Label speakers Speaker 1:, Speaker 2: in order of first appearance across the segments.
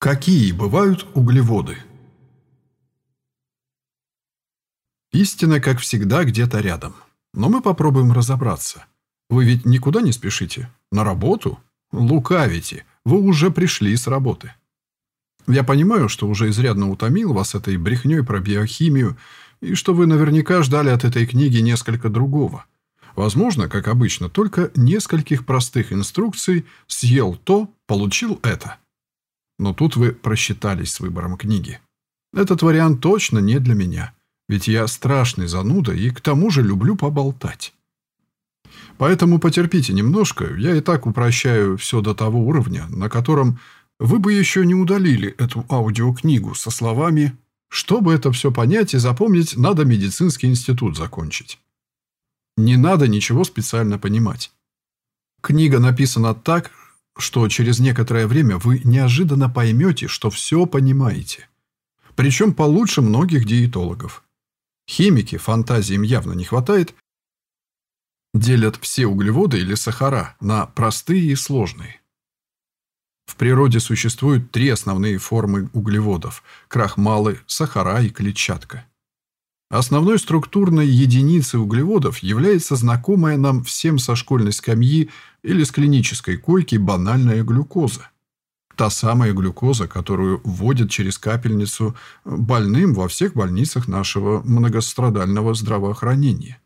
Speaker 1: Какие бывают углеводы? Истина, как всегда, где-то рядом. Но мы попробуем разобраться. Вы ведь никуда не спешите? На работу? Лукавите. Вы уже пришли с работы. Я понимаю, что уже изрядно утомил вас этой брехней про биохимию, и что вы наверняка ждали от этой книги несколько другого. Возможно, как обычно, только нескольких простых инструкций «съел то, получил это». Но тут вы просчитались с выбором книги. Этот вариант точно не для меня, ведь я страшный зануда и к тому же люблю поболтать. Поэтому потерпите немножко, я и так упрощаю все до того уровня, на котором вы бы еще не удалили эту аудиокнигу со словами «Чтобы это все понять и запомнить, надо медицинский институт закончить». Не надо ничего специально понимать. Книга написана так, что через некоторое время вы неожиданно поймете, что все понимаете. Причем получше многих диетологов. Химики, фантазии им явно не хватает, делят все углеводы или сахара на простые и сложные. В природе существуют три основные формы углеводов – крахмалы, сахара и клетчатка. Основной структурной единицей углеводов является знакомая нам всем со школьной скамьи или с клинической койки банальная глюкоза. Та самая глюкоза, которую вводят через капельницу больным во всех больницах нашего многострадального здравоохранения.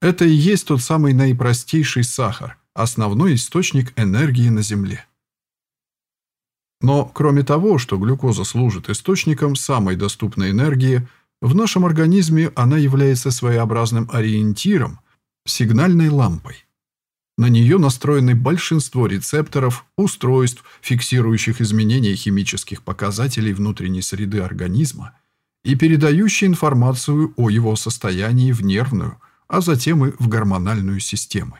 Speaker 1: Это и есть тот самый наипростейший сахар, основной источник энергии на Земле. Но кроме того, что глюкоза служит источником самой доступной энергии – в нашем организме она является своеобразным ориентиром, сигнальной лампой. На нее настроены большинство рецепторов, устройств, фиксирующих изменения химических показателей внутренней среды организма и передающие информацию о его состоянии в нервную, а затем и в гормональную системы.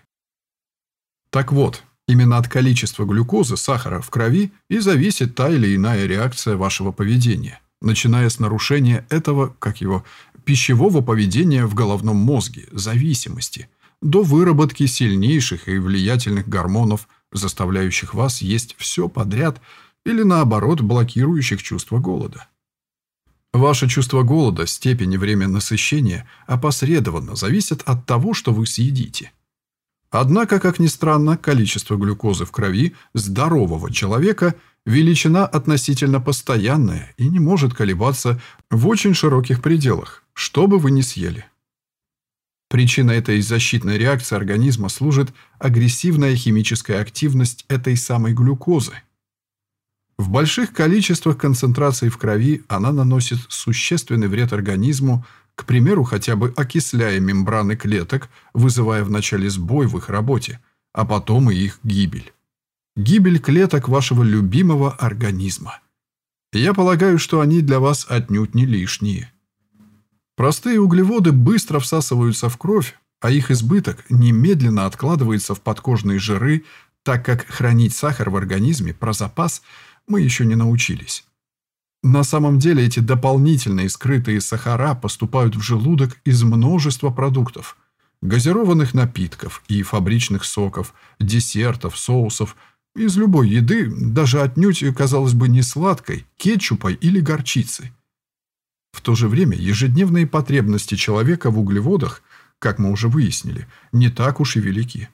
Speaker 1: Так вот, именно от количества глюкозы, сахара в крови и зависит та или иная реакция вашего поведения – начиная с нарушения этого, как его, пищевого поведения в головном мозге, зависимости, до выработки сильнейших и влиятельных гормонов, заставляющих вас есть все подряд или, наоборот, блокирующих чувство голода. Ваше чувство голода, степень и время насыщения опосредованно зависят от того, что вы съедите. Однако, как ни странно, количество глюкозы в крови здорового человека – величина относительно постоянная и не может колебаться в очень широких пределах, что бы вы ни съели. Причиной этой защитной реакции организма служит агрессивная химическая активность этой самой глюкозы. В больших количествах концентрации в крови она наносит существенный вред организму, к примеру, хотя бы окисляя мембраны клеток, вызывая вначале сбой в их работе, а потом и их гибель гибель клеток вашего любимого организма. Я полагаю, что они для вас отнюдь не лишние. Простые углеводы быстро всасываются в кровь, а их избыток немедленно откладывается в подкожные жиры, так как хранить сахар в организме про запас мы еще не научились. На самом деле эти дополнительные скрытые сахара поступают в желудок из множества продуктов – газированных напитков и фабричных соков, десертов, соусов – из любой еды, даже отнюдь, казалось бы, не сладкой, кетчупой или горчицей. В то же время ежедневные потребности человека в углеводах, как мы уже выяснили, не так уж и велики.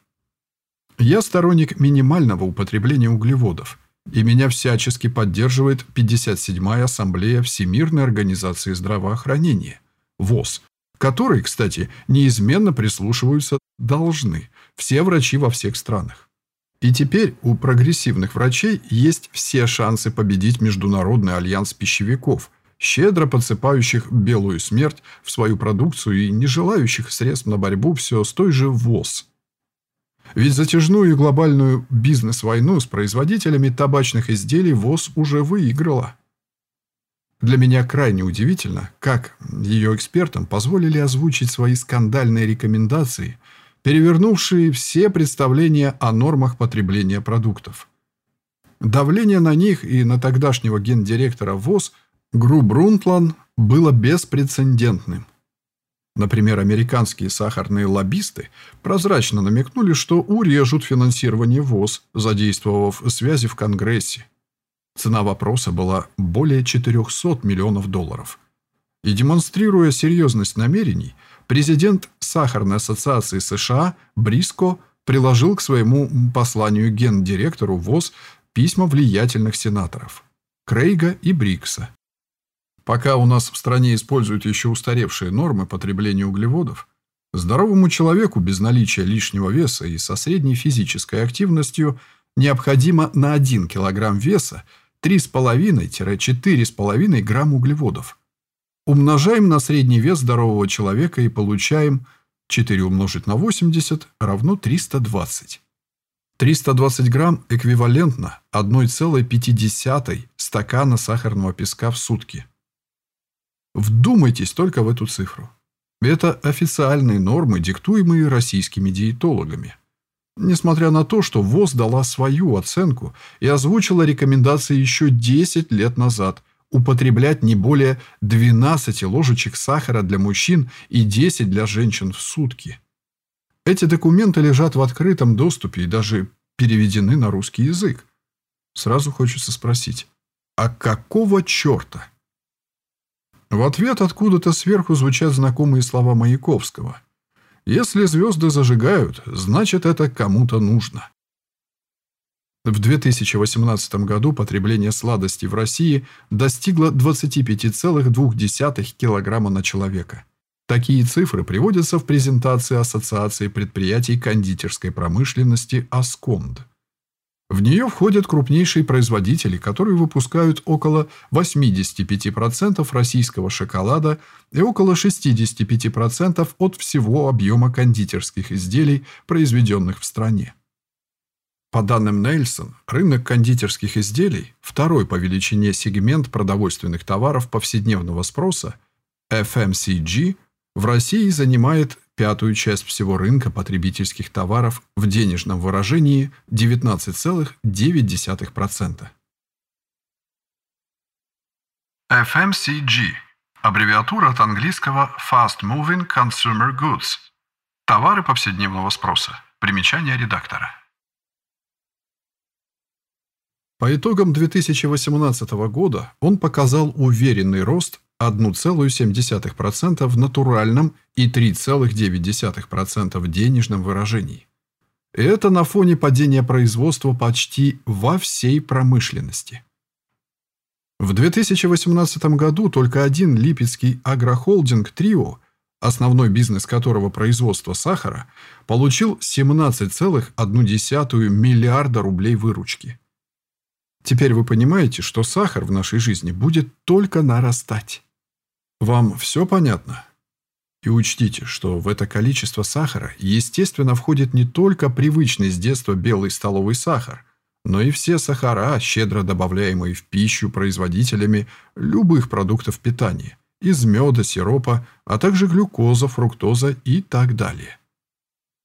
Speaker 1: Я сторонник минимального употребления углеводов, и меня всячески поддерживает 57-я Ассамблея Всемирной Организации Здравоохранения, ВОЗ, которой, кстати, неизменно прислушиваются должны все врачи во всех странах. И теперь у прогрессивных врачей есть все шансы победить Международный альянс пищевиков, щедро подсыпающих белую смерть в свою продукцию и не желающих средств на борьбу все с той же ВОЗ. Ведь затяжную и глобальную бизнес-войну с производителями табачных изделий ВОЗ уже выиграла. Для меня крайне удивительно, как ее экспертам позволили озвучить свои скандальные рекомендации – перевернувшие все представления о нормах потребления продуктов. Давление на них и на тогдашнего гендиректора ВОЗ Гру Брунтлан было беспрецедентным. Например, американские сахарные лоббисты прозрачно намекнули, что урежут финансирование ВОЗ, задействовав связи в Конгрессе. Цена вопроса была более 400 миллионов долларов. И демонстрируя серьезность намерений, президент Сахарной ассоциации США Бриско приложил к своему посланию гендиректору ВОЗ письма влиятельных сенаторов Крейга и Брикса. Пока у нас в стране используют еще устаревшие нормы потребления углеводов, здоровому человеку без наличия лишнего веса и со средней физической активностью необходимо на 1 кг веса 3,5-4,5 грамм углеводов. Умножаем на средний вес здорового человека и получаем 4 умножить на 80 равно 320. 320 грамм эквивалентно 1,5 стакана сахарного песка в сутки. Вдумайтесь только в эту цифру. Это официальные нормы, диктуемые российскими диетологами. Несмотря на то, что ВОЗ дала свою оценку и озвучила рекомендации еще 10 лет назад употреблять не более 12 ложечек сахара для мужчин и 10 для женщин в сутки. Эти документы лежат в открытом доступе и даже переведены на русский язык. Сразу хочется спросить, а какого черта? В ответ откуда-то сверху звучат знакомые слова Маяковского – если звезды зажигают, значит это кому-то нужно. В 2018 году потребление сладостей в России достигло 25,2 кг на человека. Такие цифры приводятся в презентации Ассоциации предприятий кондитерской промышленности «Асконд». В нее входят крупнейшие производители, которые выпускают около 85% российского шоколада и около 65% от всего объема кондитерских изделий, произведенных в стране. По данным Нельсон, рынок кондитерских изделий, второй по величине сегмент продовольственных товаров повседневного спроса, FMCG, в России занимает пятую часть всего рынка потребительских товаров в денежном выражении 19,9%. FMCG – аббревиатура от английского Fast Moving Consumer Goods – товары повседневного спроса. Примечание редактора. По итогам 2018 года он показал уверенный рост 1,7% в натуральном и 3,9% в денежном выражении. Это на фоне падения производства почти во всей промышленности. В 2018 году только один липецкий агрохолдинг «Трио», основной бизнес которого производство сахара, получил 17,1 миллиарда рублей выручки. Теперь вы понимаете, что сахар в нашей жизни будет только нарастать. Вам все понятно? И учтите, что в это количество сахара, естественно, входит не только привычный с детства белый столовый сахар, но и все сахара, щедро добавляемые в пищу производителями любых продуктов питания, из меда, сиропа, а также глюкоза, фруктоза и так далее.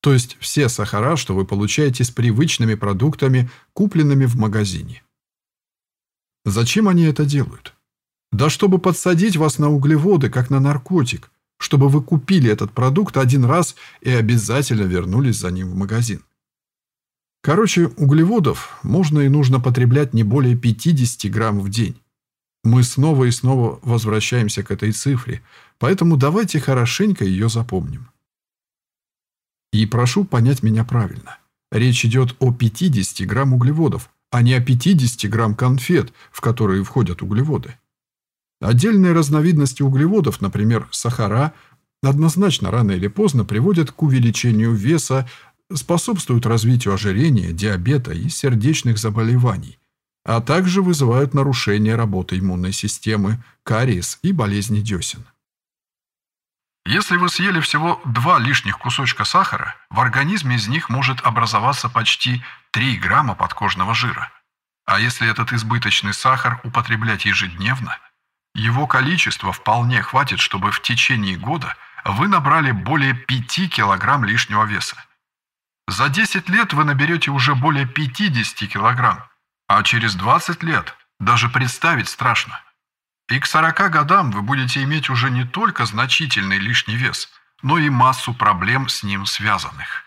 Speaker 1: То есть все сахара, что вы получаете с привычными продуктами, купленными в магазине. Зачем они это делают? Да чтобы подсадить вас на углеводы, как на наркотик, чтобы вы купили этот продукт один раз и обязательно вернулись за ним в магазин. Короче, углеводов можно и нужно потреблять не более 50 грамм в день. Мы снова и снова возвращаемся к этой цифре, поэтому давайте хорошенько ее запомним. И прошу понять меня правильно. Речь идет о 50 грамм углеводов, а не о 50 грамм конфет, в которые входят углеводы. Отдельные разновидности углеводов, например, сахара, однозначно рано или поздно приводят к увеличению веса, способствуют развитию ожирения, диабета и сердечных заболеваний, а также вызывают нарушение работы иммунной системы, кариес и болезни десен. Если вы съели всего два лишних кусочка сахара, в организме из них может образоваться почти 3 грамма подкожного жира. А если этот избыточный сахар употреблять ежедневно – его количество вполне хватит, чтобы в течение года вы набрали более 5 килограмм лишнего веса. За 10 лет вы наберете уже более 50 килограмм, а через 20 лет даже представить страшно. И к 40 годам вы будете иметь уже не только значительный лишний вес, но и массу проблем с ним связанных.